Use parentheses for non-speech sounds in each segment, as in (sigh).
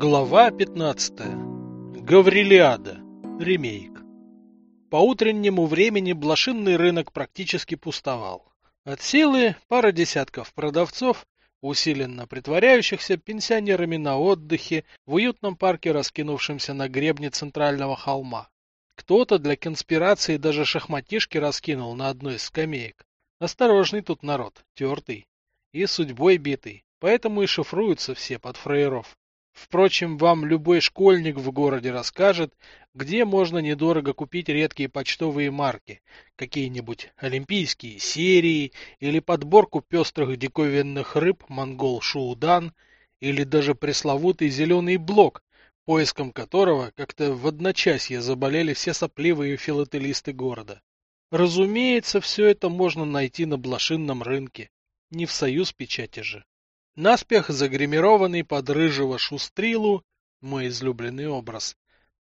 Глава 15. Гаврилиада. Ремейк. По утреннему времени блошинный рынок практически пустовал. От силы пара десятков продавцов, усиленно притворяющихся пенсионерами на отдыхе в уютном парке, раскинувшемся на гребне центрального холма. Кто-то для конспирации даже шахматишки раскинул на одной из скамеек. Осторожный тут народ, тертый и судьбой битый, поэтому и шифруются все под фраеров. Впрочем, вам любой школьник в городе расскажет, где можно недорого купить редкие почтовые марки, какие-нибудь олимпийские серии или подборку пестрых диковинных рыб монгол Шуудан или даже пресловутый зеленый блок, поиском которого как-то в одночасье заболели все сопливые филателисты города. Разумеется, все это можно найти на блошинном рынке, не в союз печати же. Наспех загримированный под рыжего шустрилу, мой излюбленный образ,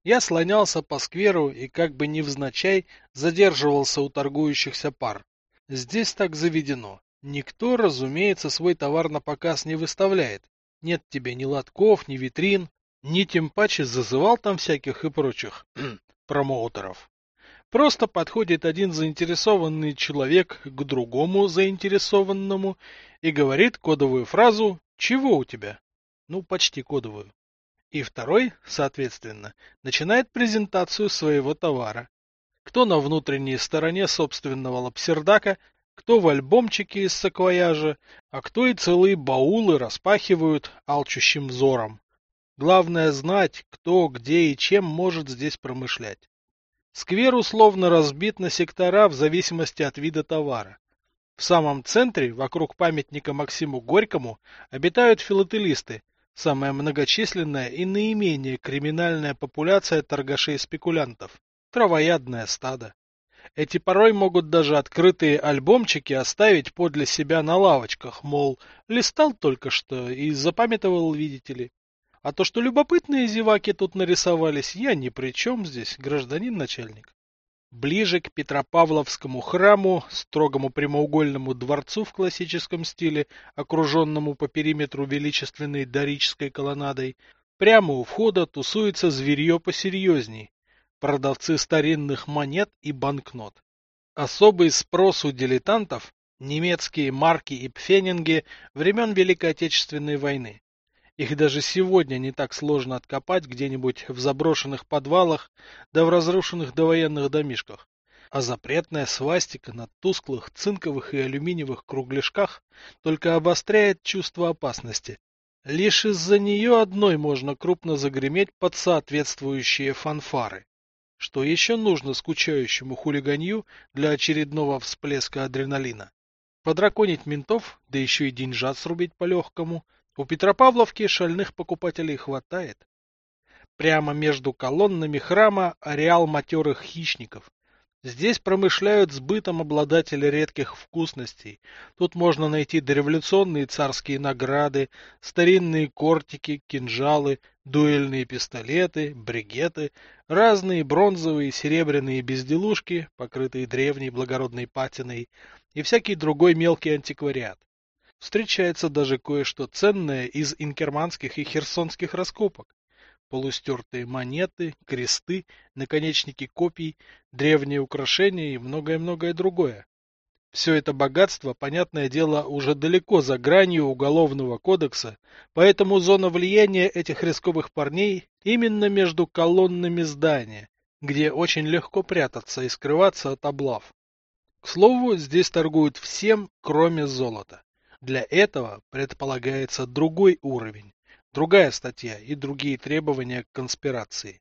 я слонялся по скверу и как бы невзначай задерживался у торгующихся пар. Здесь так заведено. Никто, разумеется, свой товар на показ не выставляет. Нет тебе ни лотков, ни витрин, ни тем паче зазывал там всяких и прочих (clears throat) промоутеров. Просто подходит один заинтересованный человек к другому заинтересованному и говорит кодовую фразу «Чего у тебя?» Ну, почти кодовую. И второй, соответственно, начинает презентацию своего товара. Кто на внутренней стороне собственного лапсердака, кто в альбомчике из саквояжа, а кто и целые баулы распахивают алчущим взором. Главное знать, кто, где и чем может здесь промышлять. Сквер условно разбит на сектора в зависимости от вида товара. В самом центре, вокруг памятника Максиму Горькому, обитают филателисты, самая многочисленная и наименее криминальная популяция торгашей-спекулянтов, травоядное стадо. Эти порой могут даже открытые альбомчики оставить подле себя на лавочках, мол, листал только что и запамятовал, видите ли. А то, что любопытные зеваки тут нарисовались, я ни при чем здесь, гражданин начальник. Ближе к Петропавловскому храму, строгому прямоугольному дворцу в классическом стиле, окруженному по периметру величественной дорической колоннадой, прямо у входа тусуется зверье посерьезней, продавцы старинных монет и банкнот. Особый спрос у дилетантов – немецкие марки и пфенинги времен Великой Отечественной войны. Их даже сегодня не так сложно откопать где-нибудь в заброшенных подвалах, да в разрушенных довоенных домишках. А запретная свастика на тусклых цинковых и алюминиевых кругляшках только обостряет чувство опасности. Лишь из-за нее одной можно крупно загреметь под соответствующие фанфары. Что еще нужно скучающему хулиганью для очередного всплеска адреналина? Подраконить ментов, да еще и деньжат срубить по-легкому, у Петропавловки шальных покупателей хватает. Прямо между колоннами храма ареал матерых хищников. Здесь промышляют сбытом обладатели редких вкусностей. Тут можно найти дореволюционные царские награды, старинные кортики, кинжалы, дуэльные пистолеты, бригеты, разные бронзовые и серебряные безделушки, покрытые древней благородной патиной, и всякий другой мелкий антиквариат. Встречается даже кое-что ценное из инкерманских и херсонских раскопок. Полустертые монеты, кресты, наконечники копий, древние украшения и многое-многое другое. Все это богатство, понятное дело, уже далеко за гранью уголовного кодекса, поэтому зона влияния этих рисковых парней именно между колоннами здания, где очень легко прятаться и скрываться от облав. К слову, здесь торгуют всем, кроме золота. Для этого предполагается другой уровень, другая статья и другие требования к конспирации.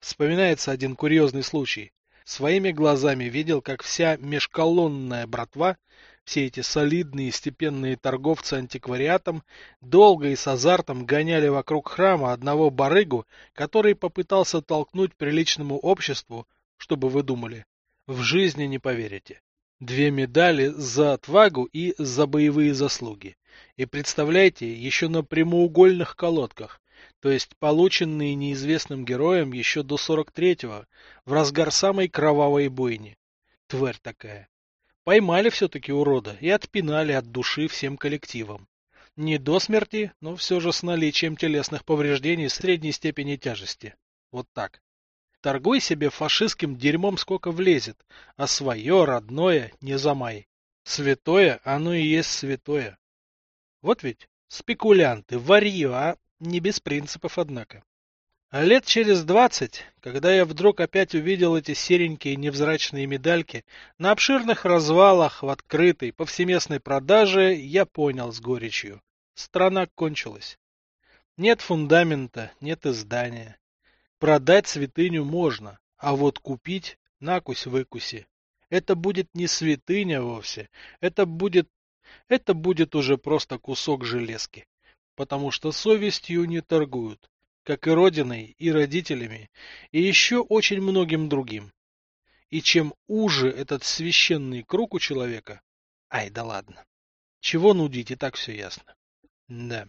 Вспоминается один курьезный случай. Своими глазами видел, как вся межколонная братва, все эти солидные степенные торговцы антиквариатом, долго и с азартом гоняли вокруг храма одного барыгу, который попытался толкнуть приличному обществу, чтобы вы думали. В жизни не поверите. Две медали за отвагу и за боевые заслуги. И представляете, еще на прямоугольных колодках, то есть полученные неизвестным героем еще до 43-го, в разгар самой кровавой бойни. Тварь такая. Поймали все-таки урода и отпинали от души всем коллективом. Не до смерти, но все же с наличием телесных повреждений средней степени тяжести. Вот так. Торгуй себе фашистским дерьмом сколько влезет, а свое, родное, не замай. Святое, оно и есть святое. Вот ведь спекулянты, варье, а не без принципов, однако. А лет через двадцать, когда я вдруг опять увидел эти серенькие невзрачные медальки на обширных развалах в открытой повсеместной продаже, я понял с горечью. Страна кончилась. Нет фундамента, нет издания. Продать святыню можно, а вот купить накусь-выкуси. Это будет не святыня вовсе, это будет... это будет уже просто кусок железки. Потому что совестью не торгуют как и родиной, и родителями, и еще очень многим другим. И чем уже этот священный круг у человека... Ай, да ладно. Чего нудить, и так все ясно. Да.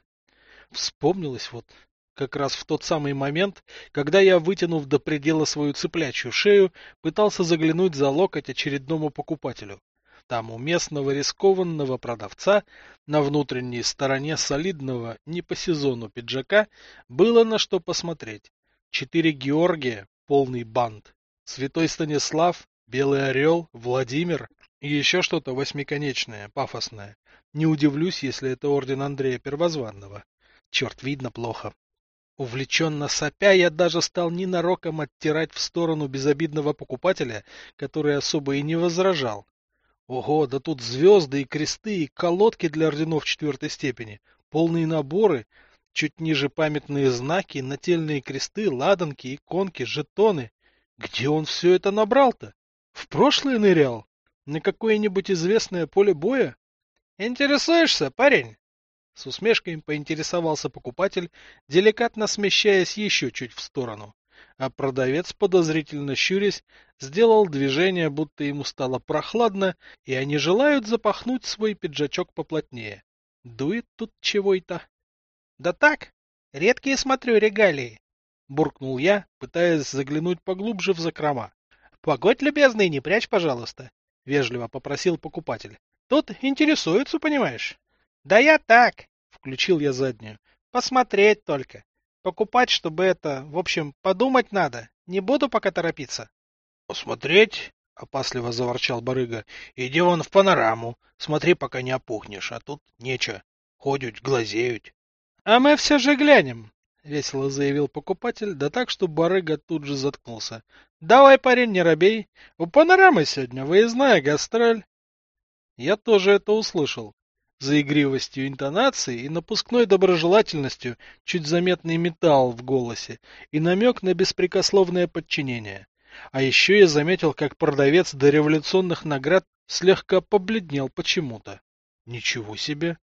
Вспомнилось вот как раз в тот самый момент, когда я, вытянув до предела свою цыплячью шею, пытался заглянуть за локоть очередному покупателю. Там у местного рискованного продавца на внутренней стороне солидного не по сезону пиджака было на что посмотреть. Четыре Георгия, полный бант, Святой Станислав, Белый Орел, Владимир и еще что-то восьмиконечное, пафосное. Не удивлюсь, если это орден Андрея Первозванного. Черт, видно плохо. Увлеченно сопя, я даже стал ненароком оттирать в сторону безобидного покупателя, который особо и не возражал. Ого, да тут звезды и кресты, и колодки для орденов четвертой степени, полные наборы, чуть ниже памятные знаки, нательные кресты, ладанки, иконки, жетоны. Где он все это набрал-то? В прошлое нырял? На какое-нибудь известное поле боя? Интересуешься, парень? С усмешкой поинтересовался покупатель, деликатно смещаясь еще чуть в сторону а продавец, подозрительно щурясь, сделал движение, будто ему стало прохладно, и они желают запахнуть свой пиджачок поплотнее. Дует тут чего-то. — Да так, редкие смотрю регалии, — буркнул я, пытаясь заглянуть поглубже в закрома. — Погодь, любезный, не прячь, пожалуйста, — вежливо попросил покупатель. — Тут интересуются, понимаешь? — Да я так, — включил я заднюю. — Посмотреть только. Покупать, чтобы это... В общем, подумать надо. Не буду пока торопиться. — Посмотреть? — опасливо заворчал барыга. — Иди вон в панораму. Смотри, пока не опухнешь. А тут нечего. Ходят, глазеют. — А мы все же глянем, — весело заявил покупатель, да так, что барыга тут же заткнулся. — Давай, парень, не робей. У панорамы сегодня выездная гастроль. Я тоже это услышал за игривостью интонации и напускной доброжелательностью чуть заметный металл в голосе и намек на беспрекословное подчинение. А еще я заметил, как продавец дореволюционных наград слегка побледнел почему-то. Ничего себе!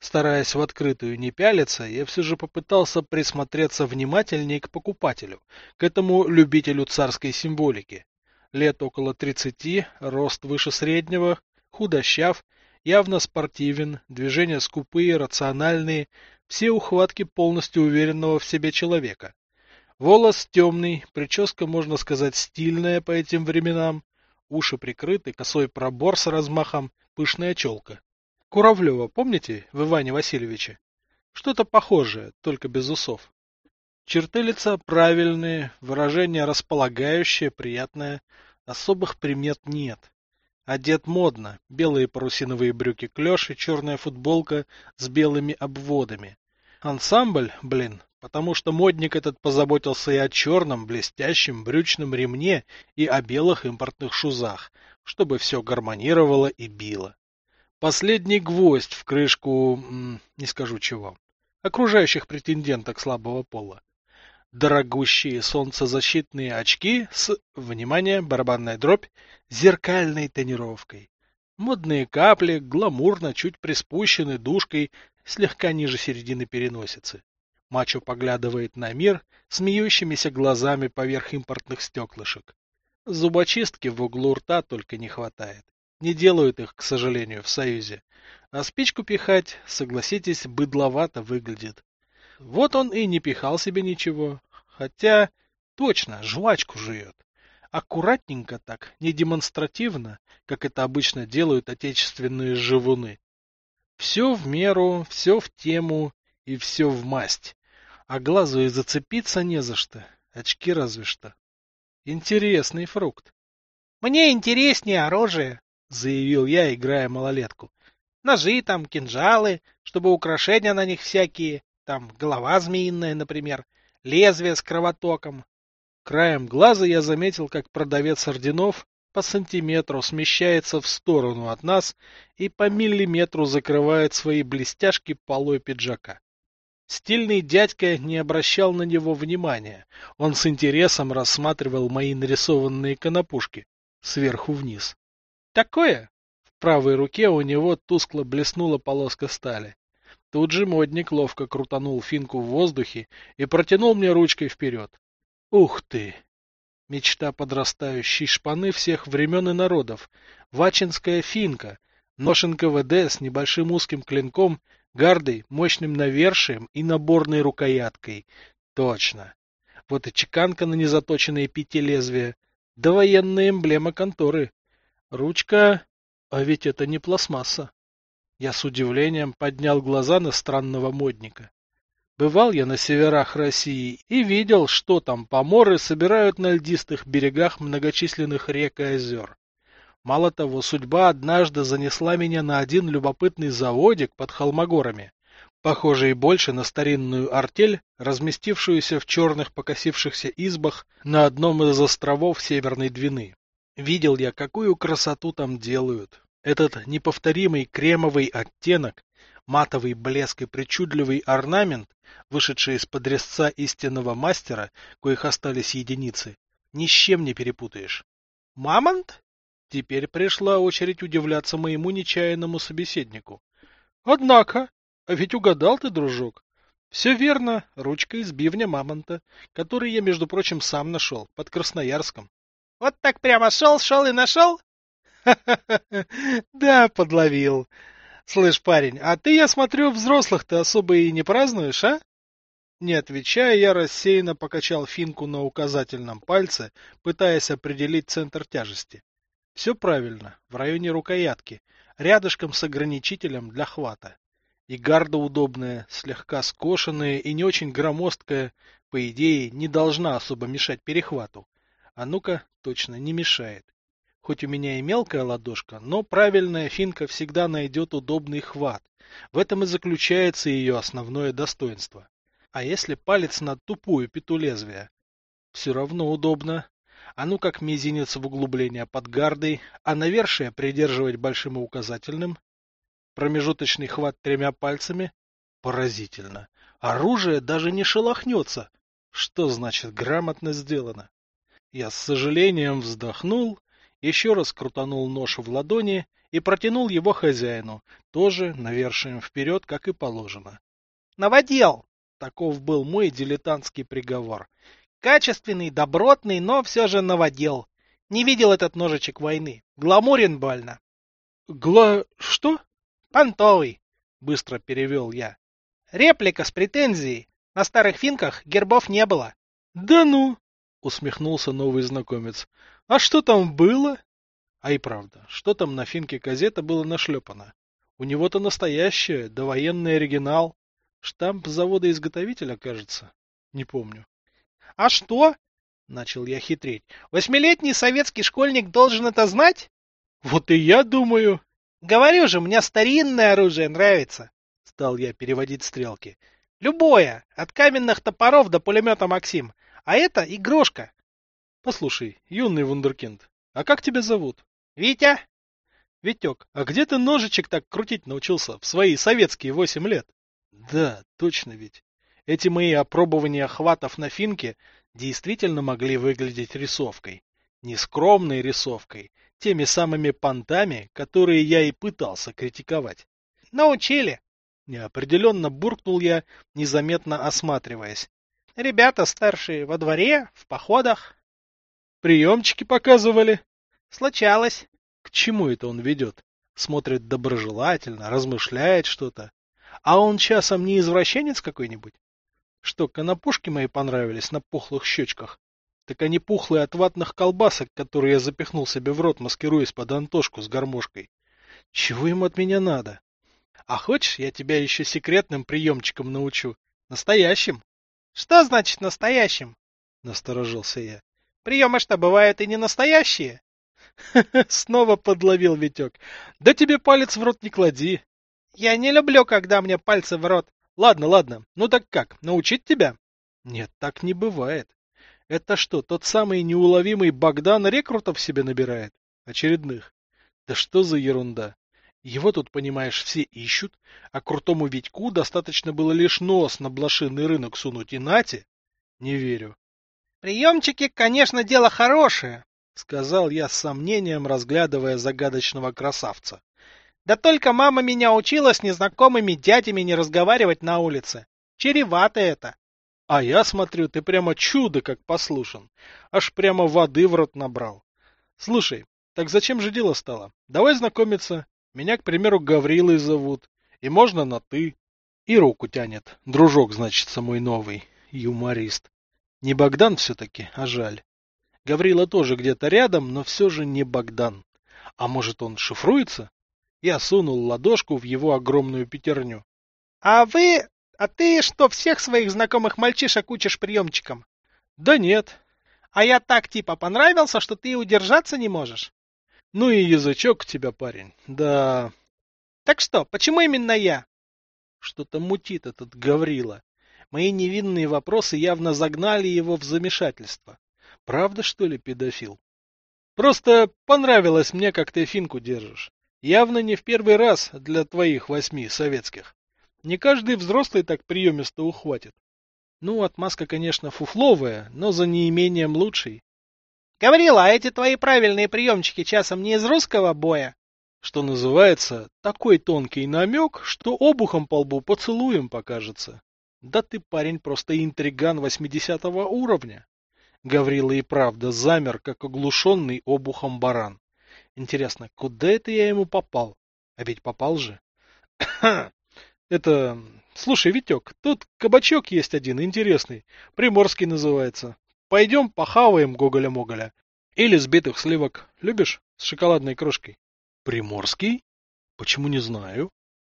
Стараясь в открытую не пялиться, я все же попытался присмотреться внимательнее к покупателю, к этому любителю царской символики. Лет около тридцати, рост выше среднего, худощав, явно спортивен, движения скупые, рациональные, все ухватки полностью уверенного в себе человека. Волос темный, прическа, можно сказать, стильная по этим временам, уши прикрыты, косой пробор с размахом, пышная челка. Куравлева, помните, в Иване Васильевиче? Что-то похожее, только без усов. Черты лица правильные, выражение располагающее, приятное, особых примет нет. Одет модно. Белые парусиновые брюки клеш и черная футболка с белыми обводами. Ансамбль, блин, потому что модник этот позаботился и о черном блестящем брючном ремне, и о белых импортных шузах, чтобы все гармонировало и било. Последний гвоздь в крышку, не скажу чего, окружающих претенденток слабого пола дорогущие солнцезащитные очки с, внимание, барабанная дробь, зеркальной тонировкой. Модные капли, гламурно, чуть приспущены душкой, слегка ниже середины переносицы. Мачо поглядывает на мир смеющимися глазами поверх импортных стеклышек. Зубочистки в углу рта только не хватает. Не делают их, к сожалению, в Союзе. А спичку пихать, согласитесь, быдловато выглядит. Вот он и не пихал себе ничего. Хотя, точно, жвачку жует. Аккуратненько так, не демонстративно, как это обычно делают отечественные живуны. Все в меру, все в тему и все в масть. А глазу и зацепиться не за что, очки разве что. Интересный фрукт. Мне интереснее оружие, заявил я, играя малолетку. Ножи там, кинжалы, чтобы украшения на них всякие, там голова змеиная, например, лезвие с кровотоком. Краем глаза я заметил, как продавец орденов по сантиметру смещается в сторону от нас и по миллиметру закрывает свои блестяшки полой пиджака. Стильный дядька не обращал на него внимания. Он с интересом рассматривал мои нарисованные конопушки сверху вниз. Такое? В правой руке у него тускло блеснула полоска стали. Тут же модник ловко крутанул финку в воздухе и протянул мне ручкой вперед. Ух ты! Мечта подрастающей шпаны всех времен и народов. Вачинская финка, нож НКВД с небольшим узким клинком, гардой, мощным навершием и наборной рукояткой. Точно. Вот и чеканка на незаточенные пяти лезвия. Да военная эмблема конторы. Ручка... А ведь это не пластмасса. Я с удивлением поднял глаза на странного модника. Бывал я на северах России и видел, что там поморы собирают на льдистых берегах многочисленных рек и озер. Мало того, судьба однажды занесла меня на один любопытный заводик под Холмогорами, похожий больше на старинную артель, разместившуюся в черных покосившихся избах на одном из островов Северной Двины. Видел я, какую красоту там делают. Этот неповторимый кремовый оттенок матовый блеск и причудливый орнамент, вышедший из-под резца истинного мастера, коих остались единицы, ни с чем не перепутаешь. Мамонт? Теперь пришла очередь удивляться моему нечаянному собеседнику. Однако, а ведь угадал ты, дружок. Все верно, ручка из бивня мамонта, который я, между прочим, сам нашел, под Красноярском. Вот так прямо шел, шел и нашел? (laughs) Да, подловил. Слышь, парень, а ты, я смотрю, взрослых-то особо и не празднуешь, а? Не отвечая, я рассеянно покачал финку на указательном пальце, пытаясь определить центр тяжести. Все правильно, в районе рукоятки, рядышком с ограничителем для хвата. И гарда удобная, слегка скошенная и не очень громоздкая, по идее, не должна особо мешать перехвату. А ну-ка, точно не мешает. Хоть у меня и мелкая ладошка, но правильная финка всегда найдет удобный хват. В этом и заключается ее основное достоинство. А если палец на тупую пету лезвия? Все равно удобно. А ну как мизинец в углубление под гардой, а навершие придерживать большим и указательным. Промежуточный хват тремя пальцами. Поразительно. Оружие даже не шелохнется. Что значит грамотно сделано? Я с сожалением вздохнул еще раз крутанул нож в ладони и протянул его хозяину, тоже навершием вперед, как и положено. «Новодел!» — таков был мой дилетантский приговор. «Качественный, добротный, но все же новодел. Не видел этот ножичек войны. Гламурен больно». «Гла... что?» «Понтовый», — быстро перевел я. «Реплика с претензией. На старых финках гербов не было». «Да ну!» — усмехнулся новый знакомец. А что там было? А и правда, что там на финке газета было нашлепано? У него-то настоящее, довоенный оригинал. Штамп завода-изготовителя, кажется. Не помню. — А что? — начал я хитрить. — Восьмилетний советский школьник должен это знать? — Вот и я думаю. — Говорю же, мне старинное оружие нравится. Стал я переводить стрелки. — Любое, от каменных топоров до пулемета Максим. А это игрушка. Послушай, юный вундеркинд, а как тебя зовут? Витя. Витек, а где ты ножичек так крутить научился в свои советские восемь лет? Да, точно ведь. Эти мои опробования хватов на финке действительно могли выглядеть рисовкой. Нескромной рисовкой, теми самыми понтами, которые я и пытался критиковать. Научили. Неопределенно буркнул я, незаметно осматриваясь. Ребята старшие во дворе, в походах. Приемчики показывали? Случалось. К чему это он ведет? Смотрит доброжелательно, размышляет что-то. А он часом не извращенец какой-нибудь? Что, конопушки мои понравились на пухлых щечках? Так они пухлые от ватных колбасок, которые я запихнул себе в рот, маскируясь под Антошку с гармошкой. Чего ему от меня надо? А хочешь, я тебя еще секретным приемчиком научу? Настоящим? Что значит настоящим? Насторожился я. Приемы что, бывают и не настоящие? (laughs) Снова подловил Витек. Да тебе палец в рот не клади. Я не люблю, когда мне пальцы в рот. Ладно, ладно. Ну так как, научить тебя? Нет, так не бывает. Это что, тот самый неуловимый Богдан рекрутов себе набирает? Очередных. Да что за ерунда? Его тут, понимаешь, все ищут, а крутому Витьку достаточно было лишь нос на блошиный рынок сунуть и нате. Не верю. Приемчики, конечно, дело хорошее, сказал я с сомнением, разглядывая загадочного красавца. Да только мама меня учила с незнакомыми дядями не разговаривать на улице. Чревато это. А я смотрю, ты прямо чудо как послушан. Аж прямо воды в рот набрал. Слушай, так зачем же дело стало? Давай знакомиться. Меня, к примеру, Гаврилой зовут. И можно на «ты». И руку тянет. Дружок, значится, мой новый. Юморист. Не Богдан все-таки, а жаль. Гаврила тоже где-то рядом, но все же не Богдан. А может, он шифруется? Я сунул ладошку в его огромную пятерню. — А вы... А ты что, всех своих знакомых мальчишек учишь приемчиком? — Да нет. — А я так типа понравился, что ты удержаться не можешь? — Ну и язычок у тебя, парень. Да... — Так что, почему именно я? Что-то мутит этот Гаврила. Мои невинные вопросы явно загнали его в замешательство. Правда, что ли, педофил? Просто понравилось мне, как ты финку держишь. Явно не в первый раз для твоих восьми советских. Не каждый взрослый так приемисто ухватит. Ну, отмазка, конечно, фуфловая, но за неимением лучшей. Гаврила, а эти твои правильные приемчики часом не из русского боя? Что называется, такой тонкий намек, что обухом по лбу поцелуем покажется. Да ты, парень, просто интриган восьмидесятого уровня. Гаврила и правда замер, как оглушенный обухом баран. Интересно, куда это я ему попал? А ведь попал же. (coughs) Это... Слушай, Витек, тут кабачок есть один, интересный. Приморский называется. Пойдем похаваем Гоголя-Моголя. Или сбитых сливок. Любишь? С шоколадной крошкой. Приморский? Почему не знаю?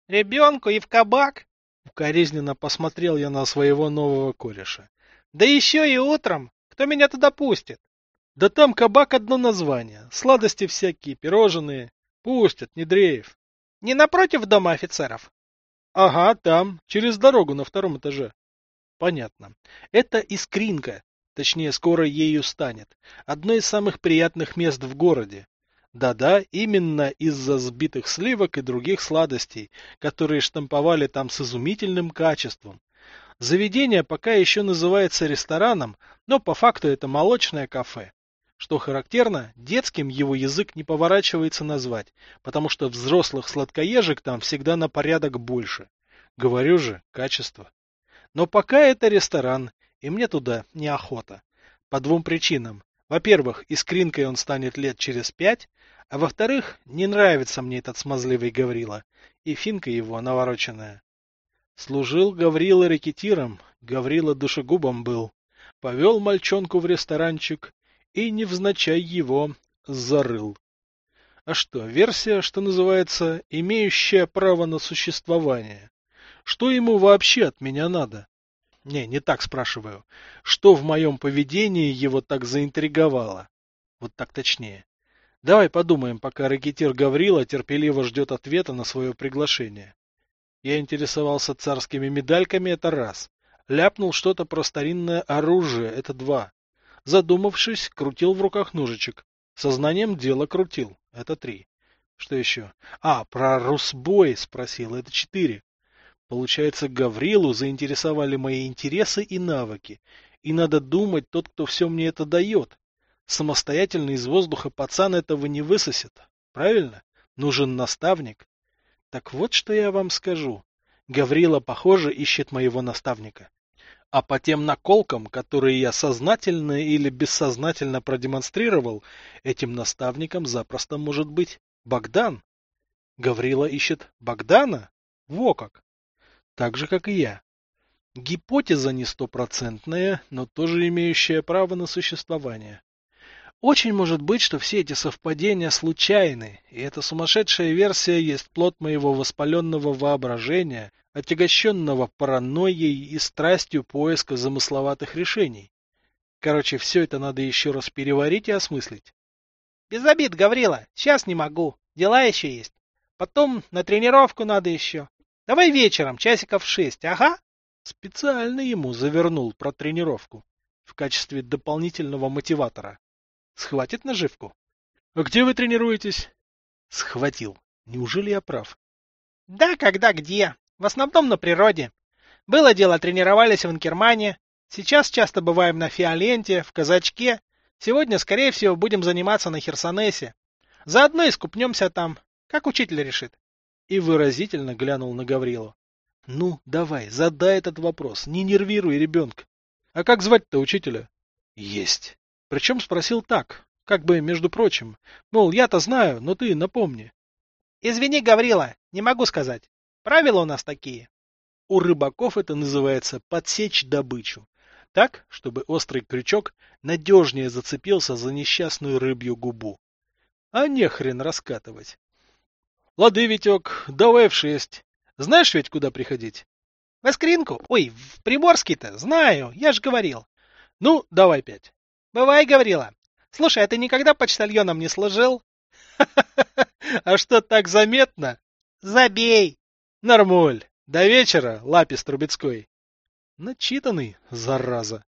Ребенку и в кабак? Укоризненно посмотрел я на своего нового кореша. Да еще и утром. Кто меня туда пустит? Да там кабак одно название. Сладости всякие, пирожные. Пустят, не дрейф. Не напротив дома офицеров? Ага, там, через дорогу на втором этаже. Понятно. Это Искринка, точнее, скоро ею станет. Одно из самых приятных мест в городе. Да-да, именно из-за сбитых сливок и других сладостей, которые штамповали там с изумительным качеством. Заведение пока еще называется рестораном, но по факту это молочное кафе. Что характерно, детским его язык не поворачивается назвать, потому что взрослых сладкоежек там всегда на порядок больше. Говорю же, качество. Но пока это ресторан, и мне туда неохота. По двум причинам. Во-первых, искринкой он станет лет через пять, а во-вторых, не нравится мне этот смазливый Гаврила, и финка его навороченная. Служил Гаврила рекетиром, Гаврила душегубом был. Повел мальчонку в ресторанчик, и невзначай его зарыл. А что, версия, что называется, имеющая право на существование. Что ему вообще от меня надо? Не, не так спрашиваю. Что в моем поведении его так заинтриговало? Вот так точнее. Давай подумаем, пока ракетир Гаврила терпеливо ждет ответа на свое приглашение. Я интересовался царскими медальками, это раз. Ляпнул что-то про старинное оружие, это два. Задумавшись, крутил в руках ножичек. Сознанием дела крутил. Это три. Что еще? А, про Русбой спросил. Это четыре. Получается, Гаврилу заинтересовали мои интересы и навыки. И надо думать, тот, кто все мне это дает. Самостоятельно из воздуха пацан этого не высосет. Правильно? Нужен наставник. Так вот, что я вам скажу. Гаврила, похоже, ищет моего наставника. А по тем наколкам, которые я сознательно или бессознательно продемонстрировал, этим наставником запросто может быть Богдан. Гаврила ищет Богдана? Во как! Так же, как и я. Гипотеза не стопроцентная, но тоже имеющая право на существование. Очень может быть, что все эти совпадения случайны, и эта сумасшедшая версия есть плод моего воспаленного воображения, отягощенного паранойей и страстью поиска замысловатых решений. Короче, все это надо еще раз переварить и осмыслить. Без обид, Гаврила, сейчас не могу, дела еще есть. Потом на тренировку надо еще. Давай вечером, часиков шесть, ага. Специально ему завернул про тренировку в качестве дополнительного мотиватора. Схватит наживку? А где вы тренируетесь? Схватил. Неужели я прав? Да, когда где. В основном на природе. Было дело, тренировались в Инкермане. Сейчас часто бываем на Фиоленте, в Казачке. Сегодня, скорее всего, будем заниматься на Херсонесе. Заодно искупнемся там, как учитель решит. И выразительно глянул на Гаврилу. Ну, давай, задай этот вопрос, не нервируй ребенка. А как звать-то учителя? Есть. Причем спросил так, как бы между прочим. Мол, я-то знаю, но ты напомни. Извини, Гаврила, не могу сказать. Правила у нас такие. У рыбаков это называется подсечь добычу. Так, чтобы острый крючок надежнее зацепился за несчастную рыбью губу. А не хрен раскатывать. Лады, Витек, давай в шесть. Знаешь ведь, куда приходить? В Искринку? Ой, в Приморский-то, знаю, я же говорил. Ну, давай пять. Бывай, Гаврила. Слушай, а ты никогда почтальоном не служил? (laughs) А что так заметно? Забей. Нормуль. До вечера, Лапис Трубецкой. Начитанный, зараза.